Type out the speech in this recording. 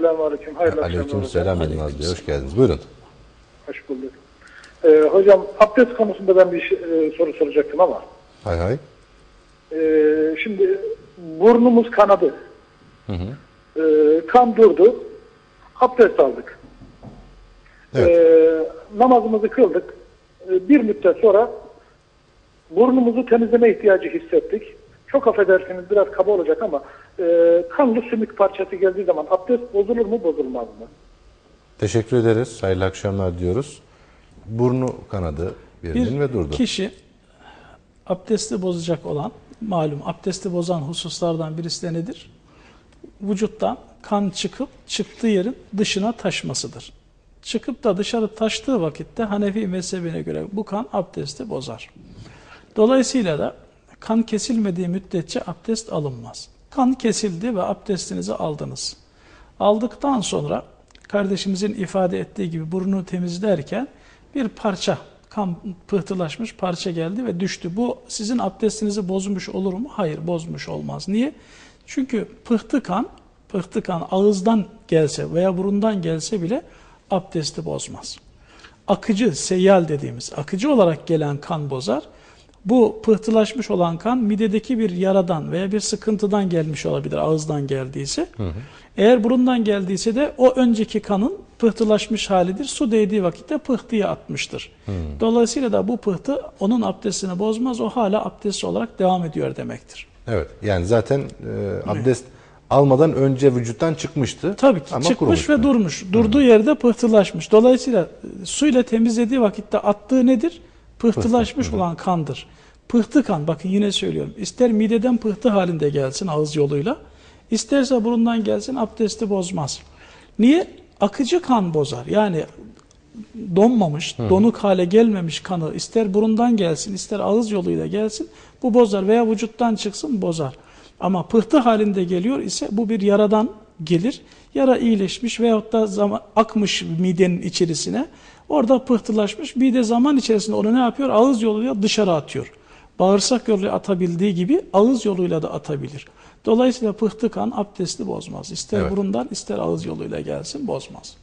Selamünaleyküm. Hayırlı akşamlar. Aleyküm selam Yılmaz Bey. Hoş geldiniz. Buyurun. Hoş bulduk. Ee, hocam abdest konusunda ben bir şey- e, soru soracaktım ama. Hay hay. Ee, şimdi burnumuz kanadı. Ee, kan durdu. Abdest aldık. Evet. Ee, namazımızı kıldık. Ee, bir müddet sonra burnumuzu temizleme ihtiyacı hissettik. Çok affedersiniz biraz kaba olacak ama e, kanlı sümük parçası geldiği zaman abdest bozulur mu bozulmaz mı? Teşekkür ederiz. Hayırlı akşamlar diyoruz. Burnu kanadı birinin Bir ve durdu. kişi abdesti bozacak olan, malum abdesti bozan hususlardan birisi de nedir? Vücuttan kan çıkıp çıktığı yerin dışına taşmasıdır. Çıkıp da dışarı taştığı vakitte Hanefi mezhebine göre bu kan abdesti bozar. Dolayısıyla da kan kesilmediği müddetçe abdest alınmaz. Kan kesildi ve abdestinizi aldınız. Aldıktan sonra kardeşimizin ifade ettiği gibi burnunu temizlerken bir parça kan pıhtılaşmış parça geldi ve düştü. Bu sizin abdestinizi bozmuş olur mu? Hayır bozmuş olmaz. Niye? Çünkü pıhtı kan, pıhtı kan ağızdan gelse veya burundan gelse bile abdesti bozmaz. Akıcı, seyyal dediğimiz akıcı olarak gelen kan bozar. Bu pıhtılaşmış olan kan midedeki bir yaradan veya bir sıkıntıdan gelmiş olabilir ağızdan geldiyse. Eğer burundan geldiyse de o önceki kanın pıhtılaşmış halidir. Su değdiği vakitte pıhtıya atmıştır. Dolayısıyla da bu pıhtı onun abdestini bozmaz. O hala abdestli olarak devam ediyor demektir. Evet. Yani zaten e, abdest almadan önce vücuttan çıkmıştı. Tabii ki Ama çıkmış kurumuş ve mu? durmuş. Durduğu yerde pıhtılaşmış. Dolayısıyla suyla temizlediği vakitte attığı nedir? Pıhtılaşmış olan kandır. Pıhtı kan bakın yine söylüyorum. İster mideden pıhtı halinde gelsin ağız yoluyla. isterse burundan gelsin abdesti bozmaz. Niye? Akıcı kan bozar. Yani donmamış, donuk hale gelmemiş kanı ister burundan gelsin, ister ağız yoluyla gelsin bu bozar veya vücuttan çıksın bozar. Ama pıhtı halinde geliyor ise bu bir yaradan gelir. Yara iyileşmiş veyahut da zaman, akmış midenin içerisine. Orada pıhtılaşmış. Mide zaman içerisinde onu ne yapıyor? Ağız yoluyla dışarı atıyor. Bağırsak yoluyla atabildiği gibi ağız yoluyla da atabilir. Dolayısıyla pıhtı kan abdesti bozmaz. İster Evet. burundan ister ağız yoluyla gelsin bozmaz.